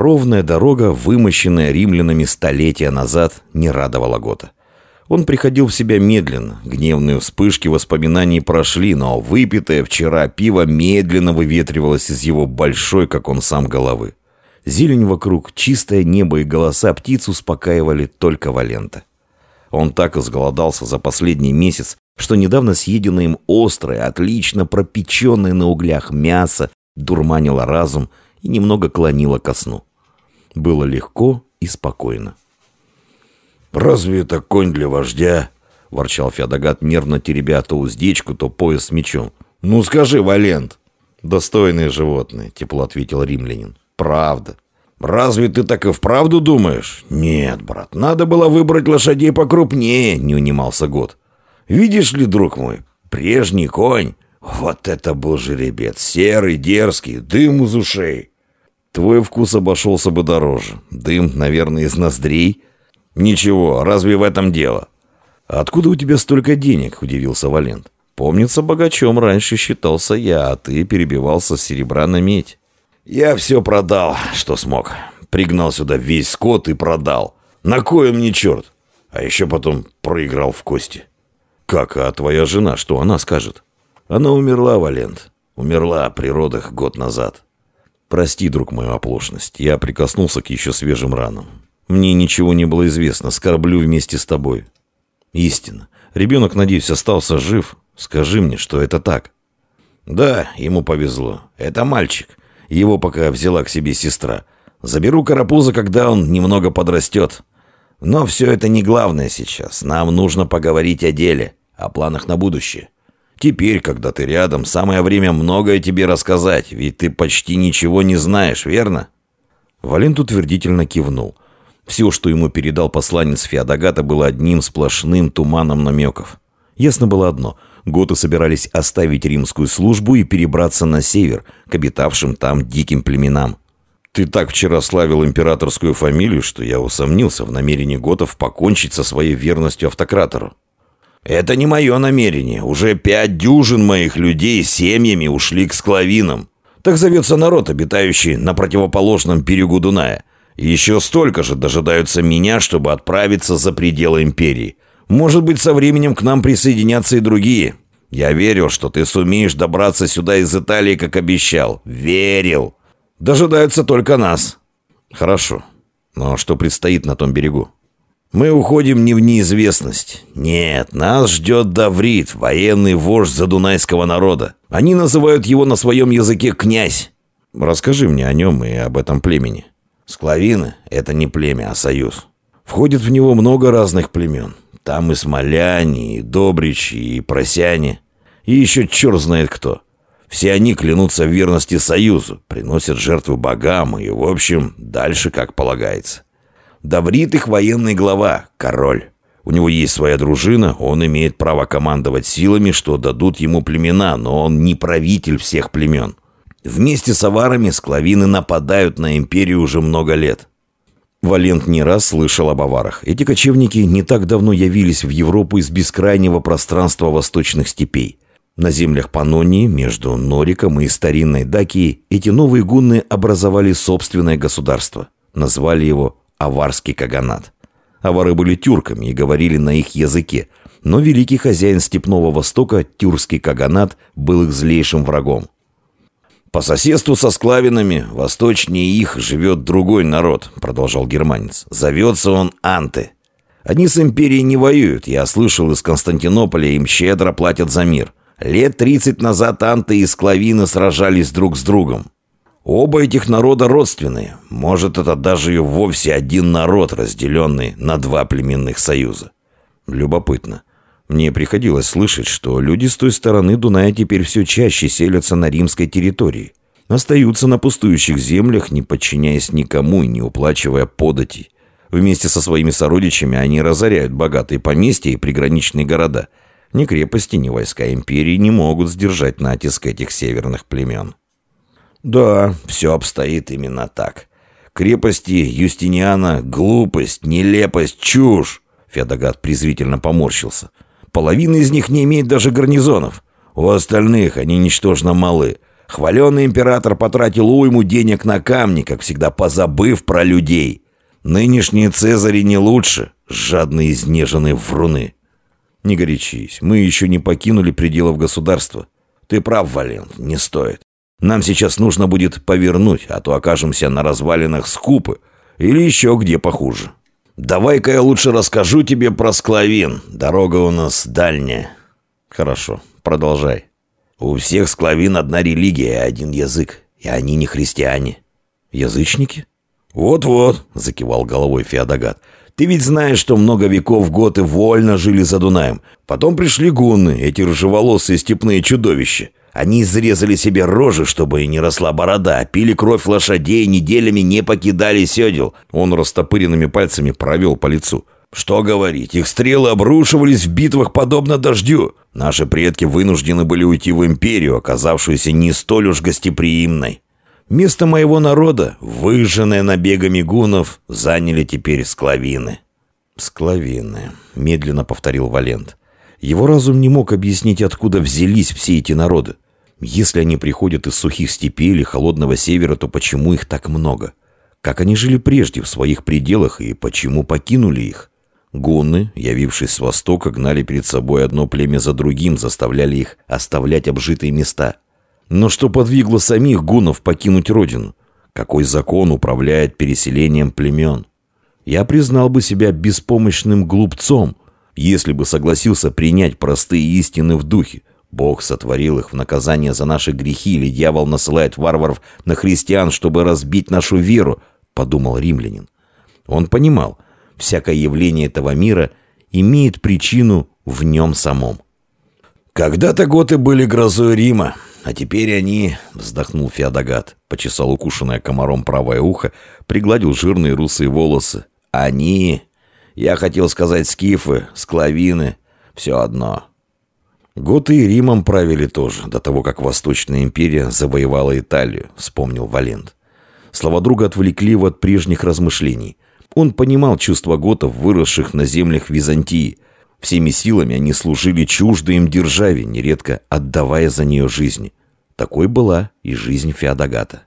Ровная дорога, вымощенная римлянами столетия назад, не радовала Гота. Он приходил в себя медленно. Гневные вспышки воспоминаний прошли, но выпитое вчера пиво медленно выветривалось из его большой, как он сам, головы. Зелень вокруг, чистое небо и голоса птиц успокаивали только Валента. Он так изголодался за последний месяц, что недавно съеденное им острое, отлично пропеченное на углях мясо дурманило разум и немного клонило ко сну. Было легко и спокойно. «Разве это конь для вождя?» — ворчал Феодогат, нервно теребя то уздечку, то пояс с мечом. «Ну скажи, Валент!» «Достойные животные», — тепло ответил римлянин. «Правда. Разве ты так и вправду думаешь?» «Нет, брат, надо было выбрать лошадей покрупнее», — не унимался год. «Видишь ли, друг мой, прежний конь, вот это был жеребец, серый, дерзкий, дым из ушей». «Твой вкус обошелся бы дороже. Дым, наверное, из ноздрей». «Ничего, разве в этом дело?» «Откуда у тебя столько денег?» – удивился Валент. «Помнится, богачом раньше считался я, а ты перебивался с серебра на медь». «Я все продал, что смог. Пригнал сюда весь скот и продал. На кое мне черт? А еще потом проиграл в кости». «Как, а твоя жена, что она скажет?» «Она умерла, Валент. Умерла при родах год назад». «Прости, друг, мою оплошность. Я прикоснулся к еще свежим ранам. Мне ничего не было известно. Скорблю вместе с тобой. Истина. Ребенок, надеюсь, остался жив. Скажи мне, что это так. Да, ему повезло. Это мальчик. Его пока взяла к себе сестра. Заберу Карапуза, когда он немного подрастет. Но все это не главное сейчас. Нам нужно поговорить о деле, о планах на будущее. Теперь, когда ты рядом, самое время многое тебе рассказать, ведь ты почти ничего не знаешь, верно?» Валент утвердительно кивнул. Все, что ему передал посланец Феодогата, было одним сплошным туманом намеков. Ясно было одно – готы собирались оставить римскую службу и перебраться на север, к обитавшим там диким племенам. «Ты так вчера славил императорскую фамилию, что я усомнился в намерении готов покончить со своей верностью автократору». «Это не мое намерение. Уже пять дюжин моих людей семьями ушли к склавинам. Так зовется народ, обитающий на противоположном берегу Дуная. Еще столько же дожидаются меня, чтобы отправиться за пределы империи. Может быть, со временем к нам присоединятся и другие. Я верил, что ты сумеешь добраться сюда из Италии, как обещал. Верил. Дожидаются только нас. Хорошо. Но что предстоит на том берегу? Мы уходим не в неизвестность. Нет, нас ждет Даврит, военный вождь задунайского народа. Они называют его на своем языке «князь». Расскажи мне о нем и об этом племени. Склавины — это не племя, а союз. Входит в него много разных племен. Там и смоляне, и добричи, и просяне. И еще черт знает кто. Все они клянутся в верности союзу, приносят жертвы богам и, в общем, дальше как полагается. Даврит их военный глава, король. У него есть своя дружина, он имеет право командовать силами, что дадут ему племена, но он не правитель всех племен. Вместе с аварами склавины нападают на империю уже много лет. Валент не раз слышал об аварах. Эти кочевники не так давно явились в Европу из бескрайнего пространства восточных степей. На землях Панонии, между Нориком и старинной Дакией, эти новые гунны образовали собственное государство. Назвали его Аварский Каганат. Авары были тюрками и говорили на их языке, но великий хозяин Степного Востока, тюркский Каганат, был их злейшим врагом. «По соседству со склавинами, восточнее их, живет другой народ», — продолжал германец. «Зовется он Анты. Они с империей не воюют. Я слышал, из Константинополя им щедро платят за мир. Лет тридцать назад Анты и склавины сражались друг с другом. Оба этих народа родственные. Может, это даже и вовсе один народ, разделенный на два племенных союза». Любопытно. Мне приходилось слышать, что люди с той стороны Дуная теперь все чаще селятся на римской территории. Остаются на пустующих землях, не подчиняясь никому и не уплачивая подати. Вместе со своими сородичами они разоряют богатые поместья и приграничные города. Ни крепости, ни войска империи не могут сдержать натиск этих северных племен. Да, все обстоит именно так. Крепости Юстиниана — глупость, нелепость, чушь. Федогат презрительно поморщился – Половина из них не имеет даже гарнизонов. У остальных они ничтожно малы. Хваленый император потратил уйму денег на камни, как всегда позабыв про людей. Нынешние цезари не лучше, жадные изнеженные вруны. Не горячись, мы еще не покинули пределов государства. Ты прав, Валент, не стоит. Нам сейчас нужно будет повернуть, а то окажемся на развалинах скупы или еще где похуже. Давай-ка я лучше расскажу тебе про склавин. Дорога у нас дальняя. Хорошо, продолжай. У всех склавин одна религия и один язык, и они не христиане. Язычники? Вот-вот, закивал головой Феодогат. Ты ведь знаешь, что много веков готы вольно жили за Дунаем. Потом пришли гунны, эти рыжеволосые степные чудовища. Они изрезали себе рожи, чтобы не росла борода, пили кровь лошадей, неделями не покидали седел. Он растопыренными пальцами провел по лицу. Что говорить, их стрелы обрушивались в битвах подобно дождю. Наши предки вынуждены были уйти в империю, оказавшуюся не столь уж гостеприимной. Место моего народа, выжженное набегами гунов, заняли теперь склавины. «Склавины», — медленно повторил Валент. Его разум не мог объяснить, откуда взялись все эти народы. Если они приходят из сухих степей или холодного севера, то почему их так много? Как они жили прежде в своих пределах и почему покинули их? Гунны, явившись с востока, гнали перед собой одно племя за другим, заставляли их оставлять обжитые места – но что подвигло самих гунов покинуть родину? Какой закон управляет переселением племен? Я признал бы себя беспомощным глупцом, если бы согласился принять простые истины в духе. Бог сотворил их в наказание за наши грехи, или дьявол насылает варваров на христиан, чтобы разбить нашу веру, подумал римлянин. Он понимал, всякое явление этого мира имеет причину в нем самом. «Когда-то готы были грозой Рима», а теперь они...» — вздохнул Феодогат, почесал укушенное комаром правое ухо, пригладил жирные русые волосы. «Они... Я хотел сказать скифы, склавины, все одно». «Готы и Римом правили тоже, до того, как Восточная империя завоевала Италию», — вспомнил Валент. Слова друга отвлекли его от прежних размышлений. Он понимал чувства готов, выросших на землях Византии — Всеми силами они служили чуждой им державе, нередко отдавая за нее жизнь. Такой была и жизнь Феодогата.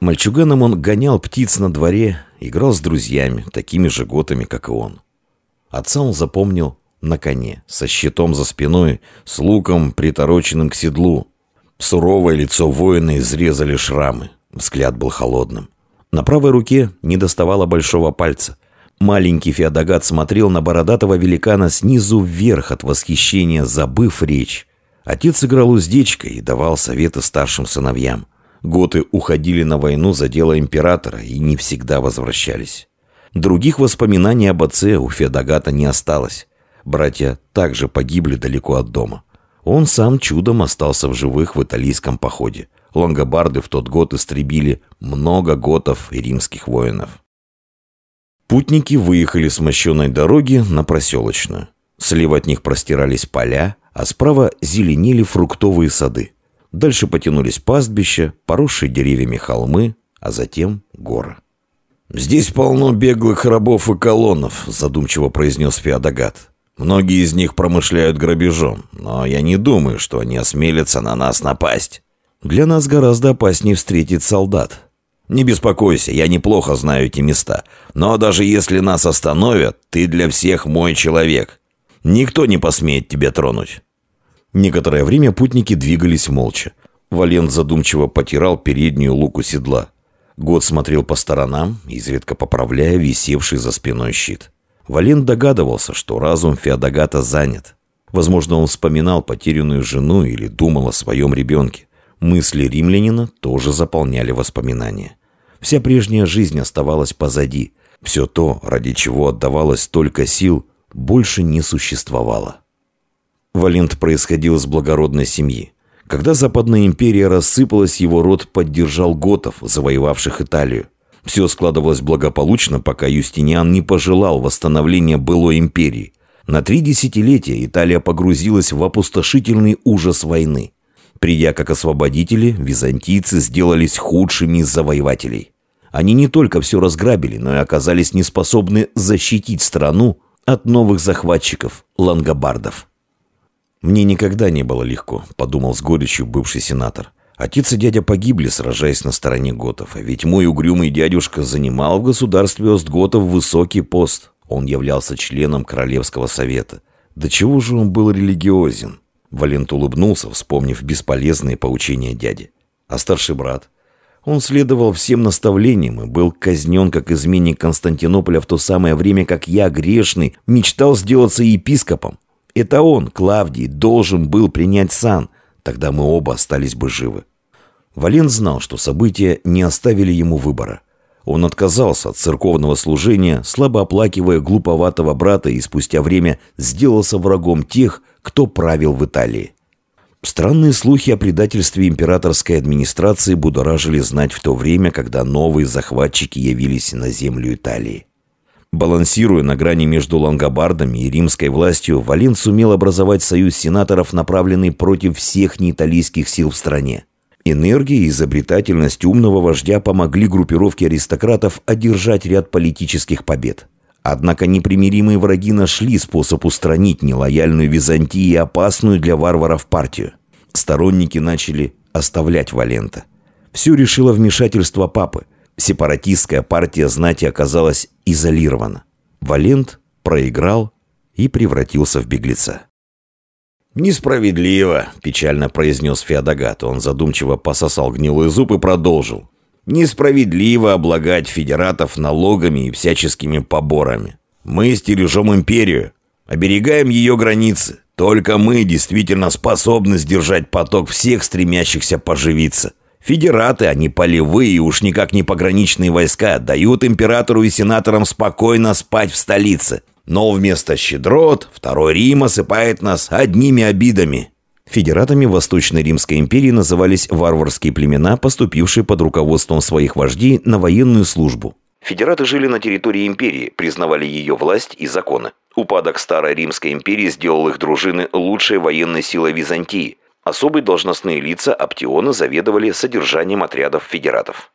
Мальчуганом он гонял птиц на дворе, играл с друзьями, такими же готами, как и он. Отца он запомнил на коне, со щитом за спиной, с луком, притороченным к седлу. Суровое лицо воина изрезали шрамы, взгляд был холодным. На правой руке не доставало большого пальца. Маленький Феодогат смотрел на бородатого великана снизу вверх от восхищения, забыв речь. Отец играл уздечкой и давал советы старшим сыновьям. Готы уходили на войну за дело императора и не всегда возвращались. Других воспоминаний об отце у Феодогата не осталось. Братья также погибли далеко от дома. Он сам чудом остался в живых в италийском походе. Лонгобарды в тот год истребили много готов и римских воинов. Путники выехали с мощенной дороги на проселочную. Слева от них простирались поля, а справа зеленели фруктовые сады. Дальше потянулись пастбища, поросшие деревьями холмы, а затем горы. «Здесь полно беглых рабов и колоннов», — задумчиво произнес Феодогат. «Многие из них промышляют грабежом, но я не думаю, что они осмелятся на нас напасть. Для нас гораздо опаснее встретить солдат. Не беспокойся, я неплохо знаю эти места. Но даже если нас остановят, ты для всех мой человек. Никто не посмеет тебя тронуть». Некоторое время путники двигались молча. Валент задумчиво потирал переднюю луку седла. Год смотрел по сторонам, изредка поправляя висевший за спиной щит. Валент догадывался, что разум Феодогата занят. Возможно, он вспоминал потерянную жену или думал о своем ребенке. Мысли римлянина тоже заполняли воспоминания. Вся прежняя жизнь оставалась позади. Все то, ради чего отдавалось столько сил, больше не существовало. Валент происходил из благородной семьи. Когда Западная империя рассыпалась, его род поддержал готов, завоевавших Италию. Все складывалось благополучно, пока Юстиниан не пожелал восстановления былой империи. На три десятилетия Италия погрузилась в опустошительный ужас войны. Придя как освободители, византийцы сделались худшими из завоевателей. Они не только все разграбили, но и оказались неспособны защитить страну от новых захватчиков, лангобардов. «Мне никогда не было легко», — подумал с горечью бывший сенатор. «Отец и дядя погибли, сражаясь на стороне готов, а ведь мой угрюмый дядюшка занимал в государстве Остготов высокий пост. Он являлся членом Королевского совета. До чего же он был религиозен?» Валент улыбнулся, вспомнив бесполезные поучения дяди. «А старший брат?» Он следовал всем наставлениям и был казнен как изменник Константинополя в то самое время, как я, грешный, мечтал сделаться епископом. Это он, Клавдий, должен был принять сан. Тогда мы оба остались бы живы. Вален знал, что события не оставили ему выбора. Он отказался от церковного служения, слабо оплакивая глуповатого брата и спустя время сделался врагом тех, кто правил в Италии. Странные слухи о предательстве императорской администрации будоражили знать в то время, когда новые захватчики явились на землю Италии. Балансируя на грани между лангобардами и римской властью, Валин сумел образовать союз сенаторов, направленный против всех неиталийских сил в стране. Энергия и изобретательность умного вождя помогли группировке аристократов одержать ряд политических побед. Однако непримиримые враги нашли способ устранить нелояльную Византию и опасную для варваров партию. Сторонники начали оставлять Валента. Все решило вмешательство папы – сепаратистская партия знати оказалась изолирована. Валент проиграл и превратился в беглеца. «Несправедливо», – печально произнес Феодогат. Он задумчиво пососал гнилой зуб и продолжил. «Несправедливо облагать федератов налогами и всяческими поборами. Мы стережем империю, оберегаем ее границы. Только мы действительно способны сдержать поток всех стремящихся поживиться. Федераты, они полевые, уж никак не пограничные войска, дают императору и сенаторам спокойно спать в столице. Но вместо щедрот Второй Рим осыпает нас одними обидами. Федератами Восточной Римской империи назывались варварские племена, поступившие под руководством своих вождей на военную службу. Федераты жили на территории империи, признавали ее власть и законы. Упадок Старой Римской империи сделал их дружины лучшей военной силой Византии, Особые должностные лица Аптиона заведовали содержанием отрядов федератов.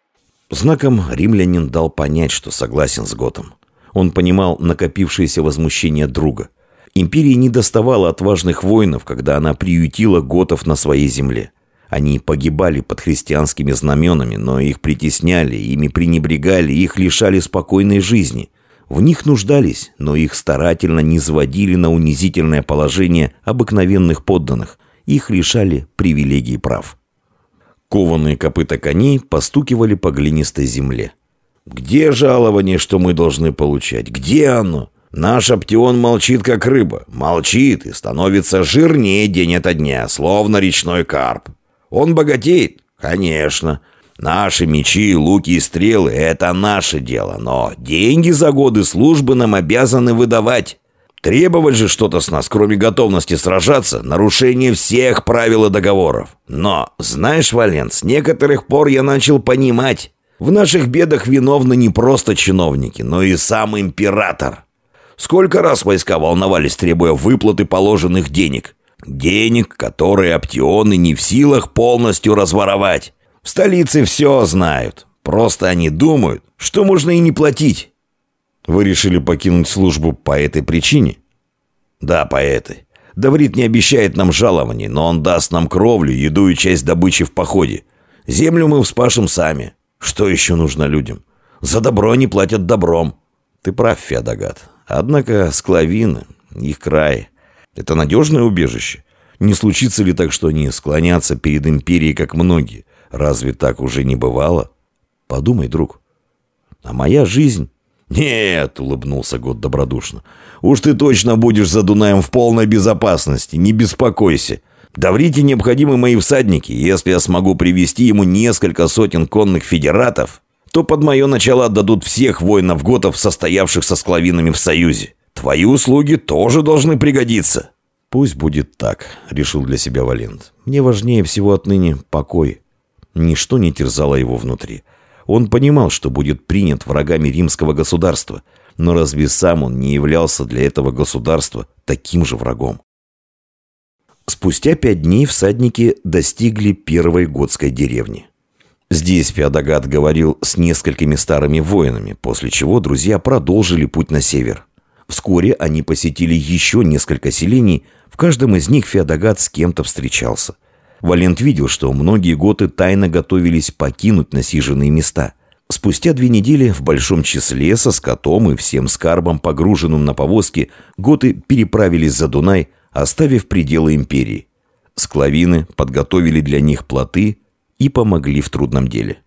Знаком римлянин дал понять, что согласен с Готом. Он понимал накопившееся возмущение друга. Империи не доставало отважных воинов, когда она приютила готов на своей земле. Они погибали под христианскими знаменами, но их притесняли, ими пренебрегали, их лишали спокойной жизни. В них нуждались, но их старательно не сводили на унизительное положение обыкновенных подданных – их лишали привилегий прав. Кованые копыта коней постукивали по глинистой земле. «Где жалование, что мы должны получать? Где оно? Наш оптион молчит, как рыба. Молчит и становится жирнее день ото дня, словно речной карп. Он богатеет? Конечно. Наши мечи, луки и стрелы — это наше дело, но деньги за годы службы нам обязаны выдавать. Требовать же что-то с нас, кроме готовности сражаться, нарушение всех правил и договоров. Но, знаешь, Валент, с некоторых пор я начал понимать, в наших бедах виновны не просто чиновники, но и сам император. Сколько раз войска волновались, требуя выплаты положенных денег. Денег, которые оптионы не в силах полностью разворовать. В столице все знают. Просто они думают, что можно и не платить. Вы решили покинуть службу по этой причине? Да, по этой. Даврит не обещает нам жалований, но он даст нам кровлю, еду и часть добычи в походе. Землю мы вспашем сами. Что еще нужно людям? За добро они платят добром. Ты прав, Феодогат. Однако склавины, их край, это надежное убежище. Не случится ли так, что они склонятся перед империей, как многие? Разве так уже не бывало? Подумай, друг. А моя жизнь «Нет», — улыбнулся Год добродушно, — «уж ты точно будешь за Дунаем в полной безопасности, не беспокойся. Даврите необходимы мои всадники, если я смогу привести ему несколько сотен конных федератов, то под мое начало отдадут всех воинов-готов, состоявших со склавинами в союзе. Твои услуги тоже должны пригодиться». «Пусть будет так», — решил для себя Валент. «Мне важнее всего отныне покой». Ничто не терзало его внутри. Он понимал, что будет принят врагами римского государства, но разве сам он не являлся для этого государства таким же врагом? Спустя пять дней всадники достигли первой готской деревни. Здесь Феодогат говорил с несколькими старыми воинами, после чего друзья продолжили путь на север. Вскоре они посетили еще несколько селений, в каждом из них Феодогат с кем-то встречался. Валент видел, что многие готы тайно готовились покинуть насиженные места. Спустя две недели в большом числе со скотом и всем скарбом, погруженным на повозки, готы переправились за Дунай, оставив пределы империи. Склавины подготовили для них плоты и помогли в трудном деле.